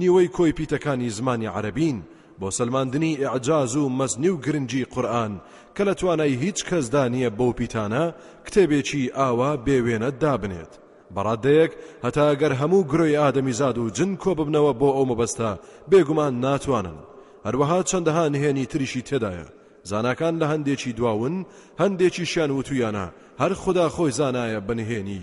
نیوەی کۆی پیتەکانی زمانی عەرەبین بۆ سەلماندنی ئیعجاز و مەزنی و گرنگی قورئان کە لە توانای هیچ کەسدا نییە بەو پیتانە کتێبێکی ئاوا بێ وێنە دابنێت بە ڕاددەیەک هەتا گەر هەموو گرۆی ئادەمیزاد و جن کۆببنەوە بۆ ئەو مەبەستە بێگومان ناتوانن هەروەها چەندەها نهێنی تریشی تێدایە زاناکان لە هەندێکی دواون هەندێکیشیان وتویانە هەر خودا خۆی زانایە بە نهێنی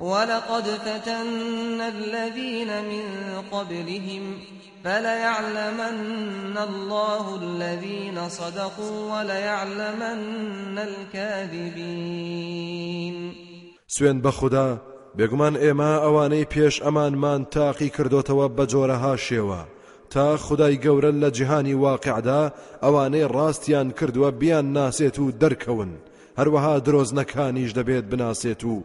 ولقد فتنا الذین من قبلهم فلیعلمن الله الذین صدقوا ولیعلمن الکاذبین سوێند بە خودا بێگومان ئێمە ئەوانەی پێش ئەمانمان تاقی کردوتەوە بە جۆرەها شێوە تا خدای گەورە لە جیهانی واقعدا ئەوانەی ڕاستیان کردووە بیان ناسێت و دەرکەون هەروەها درۆزنەکانیش دەبێت بناسێت و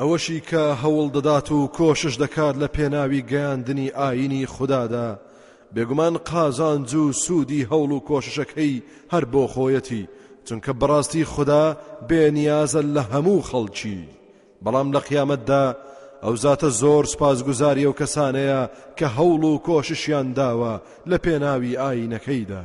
ئەوەشی کە هەوڵ دەدات و کۆشش دەکات لە پێناوی گەیاندنی ئایینی خودادا، بێگومان قازانج و سوودی هەوڵ و کۆششەکەی هەر بۆ خۆیەتی، چونکە بەڕاستی خودا بێ نیازە لە هەموو خەڵکی، بەڵام لە قیامەتدا ئەو زاتە زۆر سوپاسگوزاری ئەو کەسانەیە کە هەوڵ و کۆششیان داوە لە پێناوی ئایینەکەیدا.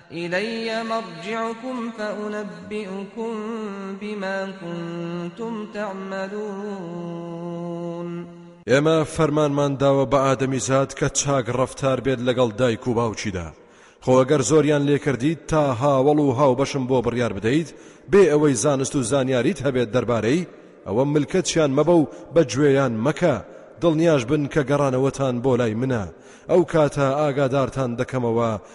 الیی مرجعکم فانبیکم بما کنتم تعملون ئێمە فەرمانمان داوە بە ئادەمیزاد کە چاک ڕەفتار بێت لەگەڵ دایک و باوکیدا خۆ ئەگەر زۆریان لێکردیت تا هاوەڵ و هاوبەشم بۆ بڕیار بدەیت بێ ئەوەی زانست و زانیاریت هەبێت دەربارەی ئەوە ملکەچیان مەبە و بە گوێیان مەکە دڵنیاش بن کە گەڕانەوەتان بۆ لای منە ئەو کاتە ئاگادارتان دەکەمەوە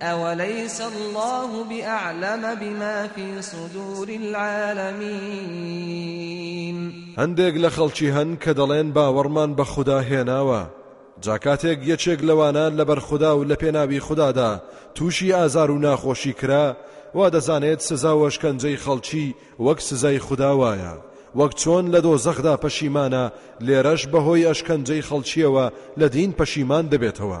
ئەوەلەیس اللە بئەعلەم بما فی صدور العالمین هەندێک لە خەڵکی هەن کە دەڵێن باوەڕمان بە خودا هێناوە جا کاتێک یەکێک لەوانە لەبەر خودا و لە پێناوی خودادا تووشی ئازار و ناخۆشی کرا وا دەزانێت سزا و ئەشکەنجەی خەڵکی وەک سزای خودا وایە وەک چۆن لە دۆزەخدا پەشیمانە لێرەش بەهۆی ئەشکەنجەی خەڵکیەوە لە دین پەشیمان دەبێتەوە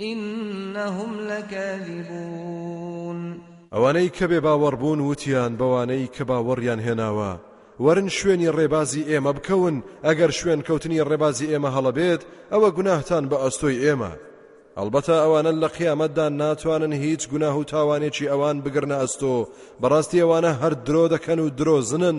انهم لکاذبون. ئەوانەی کە بێ باوەڕ بوون وتیان بەوانەی کە باوەڕیان هێناوە، وەرن شوێنی ڕێبازی ئێمە بکەون، ئەگەر شوێنکەوتنی ڕێبازی ئێمە هەڵە بێت، ئەوە گوناهتان بە ئەستۆی ئێمە. ئەڵبەتە ئەوانە لە قیامەتدا ناتوانن هیچ گوناه و تاوانێکی ئەوان بگرنە ئەستۆ، بەڕاستی ئەوانە هەر درۆ دەکەن و درۆزنن.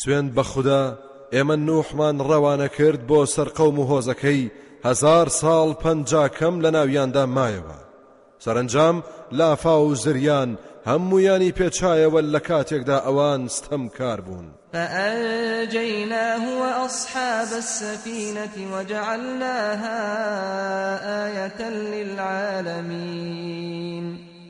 سوێند بە خودا ئێمە نوحمان ڕەوانە کرد بۆ سەر قەوم و هۆزەکەی هەزار ساڵ پەنجا کەم لە ناویاندا مایەوە سەرەنجام لافاو و زریان هەموویانی پێچایەوە لە کاتێکدا ئەوان ستەمکار بوون فأنجيناه وأصحاب السفينة وجعلناها آية للعالمين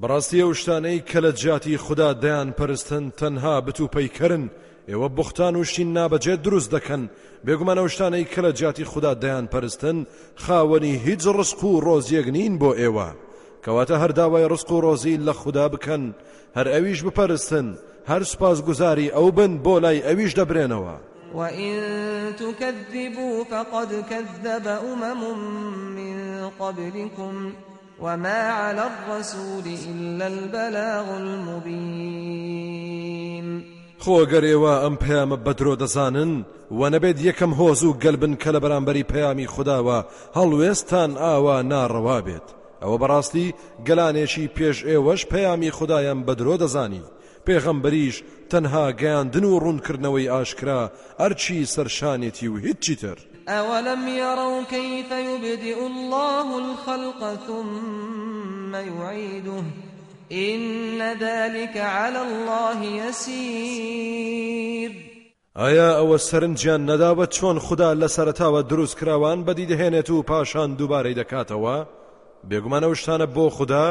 بەڕاستی ئەو شتانەی کە لە جیاتی خودا دەیان پەرستن تەنها بت و پەیکەرن ئێوە بوختان و شتی نابەجێ دروست دەکەن بێگومان ئەو شتانەی کە لە جیاتی خودا دەیان پەرستن خاوەنی هیچ ڕسق و ڕۆزیەک نین بۆ ئێوە کەواتە هەرداوای ڕسق و ڕۆزی لە خودا بکەن هەر ئەویش بپەرستن هەر سوپاس گوزاری ئەو بن بۆ لای ئەویش دەبرێنەوە وإن تكذبوا فقد كذب أمم من قبلكم وما علی الرسول الا البلاغ المبین خۆ گەر ئێوە ئەم پەیامە بەدرۆ دەزانن و نەبێت یەکەم هۆز و گەلبن کە لە بەرامبەری پەیامی خودداوە هەڵوێستان ئاوا ناڕەوا بێت ئەوە بەڕاستی گەلانێکی پێش ئێوەش پەیامی خدایان بەدرۆ دەزانی پێغەمبەریش تەنها گەیاندن و ڕوونکردنەوەی ئاشکرا ئەرکی سەرشانێتی و هیچی تر. ئەوەلەم یەڕەو کەیف یوبدیء اللە الخلق ثم یعیدوه ان ذلک علی اللە یسیر. ئایا ئەوە سەرنجیان نەداوە چۆن خودا لە سەرەتاوە دروستکراوان بەدی دەهێنێت و پاشان دووبارەی دەکاتەوە؟ بێگومان ئەو شتانە بۆ خودا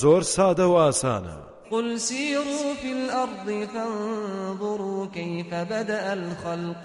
زۆر سادە و ئاسانە. قل سيروا في الأرض فانظروا كيف بدأ الخلق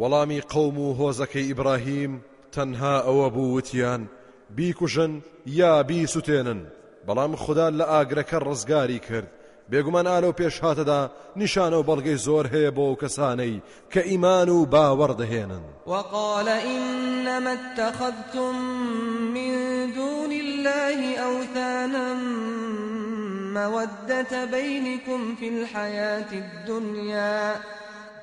وەڵامی قەوم و هۆزەکەی ئیبراهیم تەنها ئەوە بوو وتیان، بیکوژن یا بیسوتێنن، بەڵام خودا لە ئاگرەکە ڕزگاری کرد، بێگومان ئا لەو پێشهاتەدا نیشانە و بەڵگەی زۆر هەیە بۆ ئەو کەسانەی کە ئیمان و باوەڕ دەهێنن. وقال انما اتخذتم من دون الله اوثانا مودة بینکم فی الحیاة الدنیا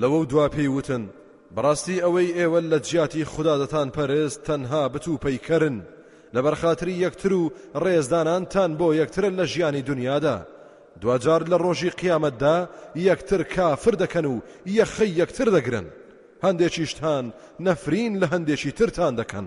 لەوەو دوا پێی وتن، بەڕاستی ئەوەی ئێوە لە جیاتی خودا دەتانپەرست تەنها بت و پەیکەرن لەبەر خاتری یەکتر و ڕێزدانانتان بۆ یەکترە لە ژیانی دونیادا، دواجار لە ڕۆژی قیامەتدا یەکتر کافر دەکەن و یەخەی یەکتر دەگرن، هەندێکیشتان نەفرین لە هەندێکی ترتان دەکەن،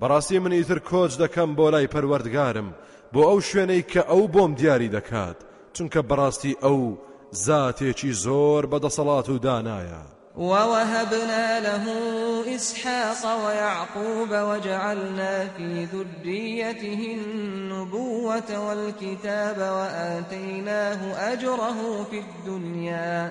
بەڕاستی من ئیتر کۆچ دەکەم بۆ لای پەروەردگارم بۆ ئەو شوێنەی کە ئەو بۆم دیاری دەکات چونکە بەڕاستی ئەو زاتێکی زۆر بە دەسەڵات و دانایە. ووهبنا له اسحاق ویعقوب وجعلنا فی ذریته النبوة والکتاب وآتیناه اجره فی الدنیا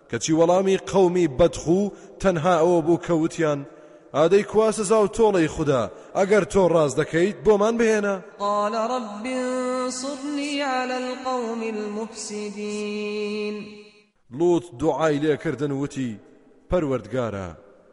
کەچی وەڵامی قەومی بەدخوو تەنها ئەوە بوو کە وتیان، ئادەی کوا سزا و تۆڵەی خودا، ئەگەر تۆ ڕاست دەکەیت بۆمان بهێنە. قال رب انصرنی علی القوم المفسدین. لوط دوعای لێکردن وتی، پەروەردگارا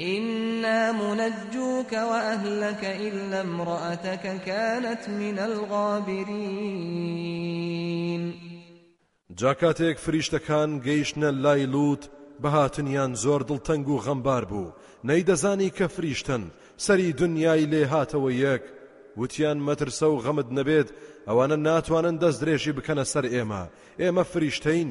إنا منجوک وأهلک إلا امرأتک کانت من الغابرین جا کاتێک فریشتەکان گەیشتنە لای لوت بە هاتنیان زۆر دڵتەنگ و غەمبار بوو نەیدەزانی کە فریشتەن سەری دنیای لێ هاتەوە یەک وتیان مەترسە و غەمت نەبێت ئەوانە ناتوانن دەستدرێژی بکەنە سەر ئێمە ئێمە فریشتەین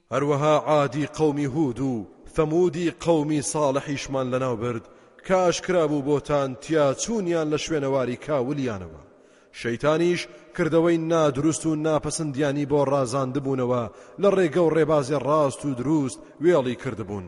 هەروەها عادی قەومی هود و ثەمودی قەومی ساڵحیشمان لەناو برد کە ئاشکرا بوو بۆتان تیا چوونیان لە شوێنەواری کاولیانەوە شەیتانیش کردەوەی نادروست و ناپەسندیانی بۆ ڕازاندبوونەوە لە ڕێگە و ڕێبازێ ڕاست و دروست وێڵی کردبوون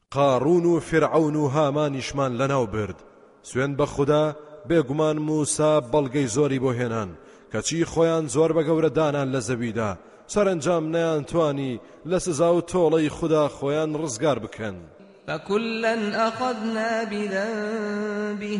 قاڕوون و فیرعەون و هامانیشمان لەناو برد، سوێند بە خودا بێگومان موسا بەڵگەی زۆری بۆ هێنان، کەچی خۆیان زۆر بە گەورە دانان لە زەویدا، سەرەنجام نەیانتوانی لە سزا و تۆڵەی خودا خۆیان ڕزگار بکەن. فکلا اخذنا بذنبه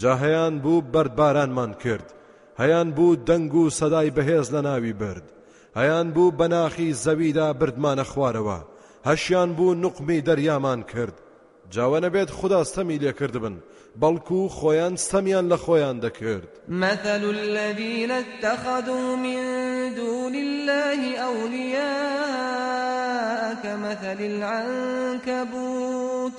جا هەیان بوو بەردبارانمان کرد، هەیان بوو دەنگ و سەدای بەهێز لەناوی برد، هەیان بوو بە ناخی زەویدا بردمانە خوارەوە، هەشیان بوو نوقمی دەریامان کرد، جا وە نەبێت خودا ستەمی لێ کردبن، بەڵکو خۆیان ستەمیان لە خۆیان دەکرد. مثل الذین اتخذوا من دون الله اولیاء کمثل العنکبوت،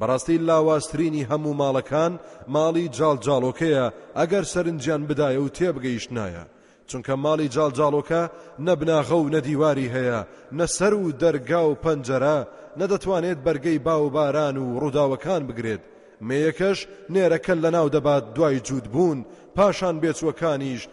بەڕاستی لاوازترینی هەموو ماڵەکان ماڵی جاڵجاڵۆکەیە ئەگەر سەرنجیان بدایە و تێبگەیشتنایە چونکە ماڵی جاڵجاڵۆکە نە بناغە و نە دیواری هەیە نە سەر و دەرگا و پەنجەرە نە دەتوانێت بەرگەی با و باران و ڕووداوەکان بگرێت مێیەکەش نێرەکە لەناو دەبات دوای جووت بوون پاشان بێچووەکانیش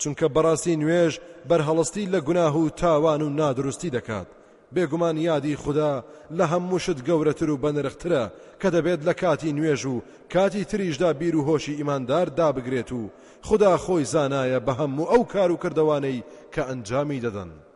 چونکە بەڕاستی نوێژ بەرهەڵستی لە گوناه و تاوان و نادروستی دەکات بێگومان یادی خوددا لە هەموو شت گەورەتر و بەنرخترە کە دەبێت لە کاتی نوێژ و کاتی تریشدا بیر و هۆشی ئیماندار دابگرێت و خوددا خۆی زانایە بە هەموو ئەو کار و کردەوانەی کە ئەنجامی دەدەن.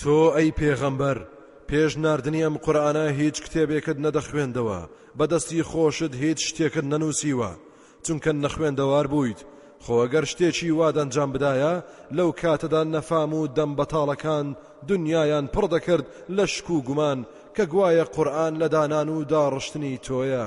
تۆ ئەی پێغەمبەر پێش ناردنی ئەم قورئانە هیچ کتێبێکت نەدەخوێندەوە، بە دەستی خۆشت هیچ شتێکت نەنووسیوە، چونکە نەخوێندەوار بوویت، خۆ گەر شتێکی وا دەنجام بدایە، لەو کاتەدا نەفام و دەم بەتاڵەکان دنیایان پڕ دەکرد لە شک و گومان کە گوایە قورئان لە دانان و داڕشتنی تۆیە.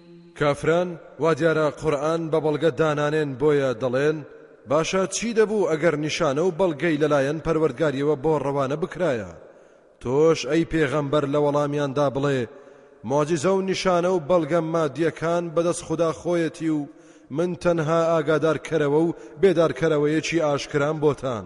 کافران وا دیارە قورئان بە بەڵگە دانانێن بۆیە دەڵێن، باشە چی دەبوو ئەگەر نیشانە و بەڵگەی لەلایەن پەروەردگاریەوە بۆ ڕەوانە بکرایە؟ تۆش ئەی پێغەمبەر لە وەڵامیاندا بڵێ، موعجیزە و نیشانە و بەڵگە مادیەکان بەدەست خودا خۆیەتی و من تەنها ئاگادارکەرەوە و بێدارکەرەوەیەکی ئاشکرام بۆتان.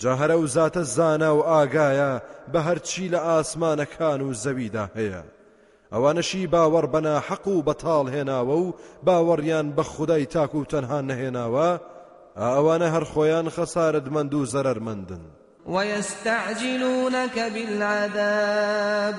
جا هەر ئەو زاتە زانا و ئاگایە بە هەرچی لە ئاسمانەکان و زەویدا هەیە. ئەوانەشی باوەڕ بە ناحەق و بەتاڵ هێناوە و باوەڕیان بە خودای تاک و تەنها نەهێناوە، ئا ئەوانە هەر خۆیان خەسارەتمەند و زەرەرمەندن. وَیَستَعْجِلُونَکَ بِالْعَذَابِ.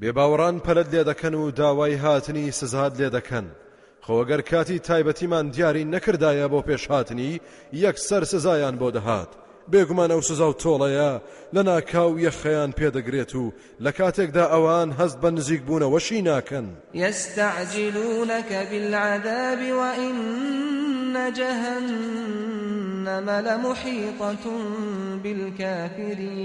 بێ باوەڕان پەلەت لێ دەکەن و داوای هاتنی سزات لێ دەکەن خۆ گەر کاتی تایبەتیمان دیاری نەکردایە بۆ پێش هاتنی یەکسەر سزایان بۆ دەهات بێگومان ئەو سزا و تۆڵەیە لە ناکاو یەخەیان پێدەگرێت و لە کاتێکدا ئەوان هەست بە نزیک بوونەوەشی ناکەن یستەعجیلونەک بالعذاب وئن جهنم لمحیطة بالکافرین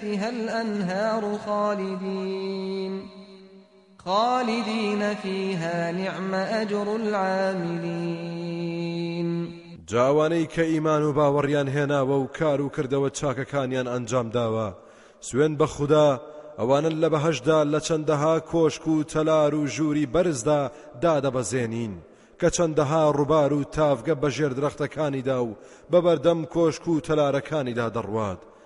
فیها الانهار خالدین فیها نعم اجر العاملین جا ئەوانەی کە ئیمان و باوەڕیان هێناوە و کار و کردەوە چاکەکانیان ئەنجام داوە سوێن بە خودا ئەوانە لە بەهشدا لە چەندەها کۆشک و تەلار و ژووری بەرزدا دادەبەزێنین کە چەندەها ڕووبار و تاڤگە بەژێر درەختەکانیدا و بەبەردەم کۆشک و تەلارەکانیدا دەڕوات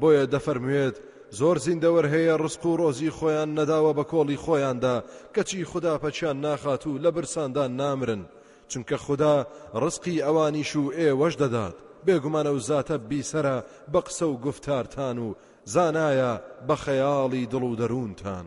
بۆیە دەفەرموێت، زۆر زیندەوەر هەیە ڕزق و ڕۆزی خۆیان نەداوە بە کۆڵی خۆیاندا، کەچی خودا پەکیان ناخات و لە برساندا نامرن، چونکە خودا ڕزقی ئەوانیش و ئێوەش دەدات، بێگومان ئەو زاتە بیسەرە بە قسە و گوفتارتان و زانایە بە خەیاڵی دڵ و دەروونتان.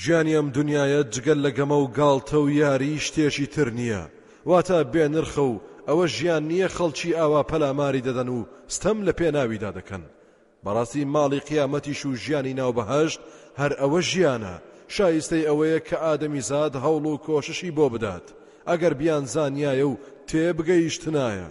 ژیانی ئەم دونیایە جگە لە گەمە و گاڵتە و یاری شتێکی تر نییە، واتە بێ نرخە و ئەوە ژیان نییە خەڵکی ئاوا پەلاماری دەدەن و ستەم لە پێناویدا دەکەن. بەڕاستی ماڵی قیامەتیش و ژیانی ناو بەهەشت هەر ئەوە ژیانە، شایستەی ئەوەیە کە ئادەمیزاد هەوڵ و کۆششی بۆ بدات، ئەگەر بیانزانیایە و تێبگەیشتنایە.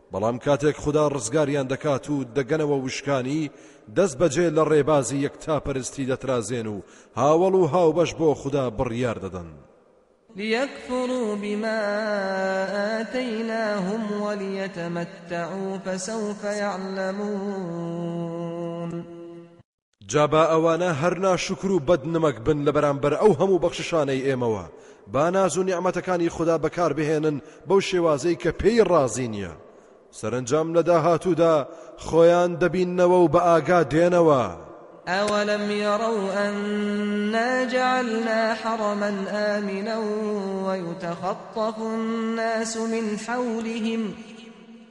بەڵام کاتێک خودا ڕزگاریان دەکات و دەگەنەوە وشکانی، دەست بەجێ لە ڕێبازی یەکتاپەرستی دەترازێن و هاوەڵ و هاوبەش بۆ خودا بڕیار دەدەن. لیکفروا بما آتیناهم ولیتمتعوا فسوف یعلمون. جا با ئەوانە هەر ناشوکر و بەد نمەک بن لە بەرامبەر ئەو هەموو بەخششانەی ئێمەوە با ناز و نیعمەتەکانی خدا بەکار بهێنن بەو شێوازەی کە پێی ڕازی نییە سەرنجام لە داهاتوودا خۆیان دەبینەوە و بە ئاگا دێنەوە أولم يروا أنا جعلنا حرما آمنا ويتخطف الناس من حولهم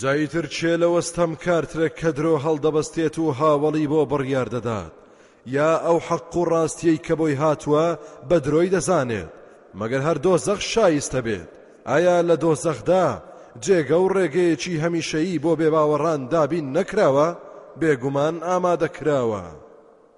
جاییتر کێ لەوە ستەمکارترە کە درۆ هەڵدەبەستێت و هاوەڵی بۆ بڕیار دەدات، یا ئەو حەق و ڕاستیەی کە بۆی هاتووە بە درۆی دەزانێت، مەگەر هەر دۆزەخ شایستە بێت، ئایا لە دۆزەخدا جێگە و ڕێگەیەکی هەمیشەیی بۆ بێباوەڕان دابین نەکراوە؟ بێگومان ئامادەکراوە.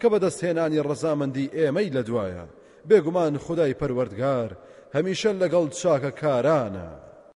کە بەدەستهێنانی ڕەزامەندی ئێمەی لەدوایە، بێگومان خودای پەروەردگار هەمیشە لەگەڵ چاکەکارانە.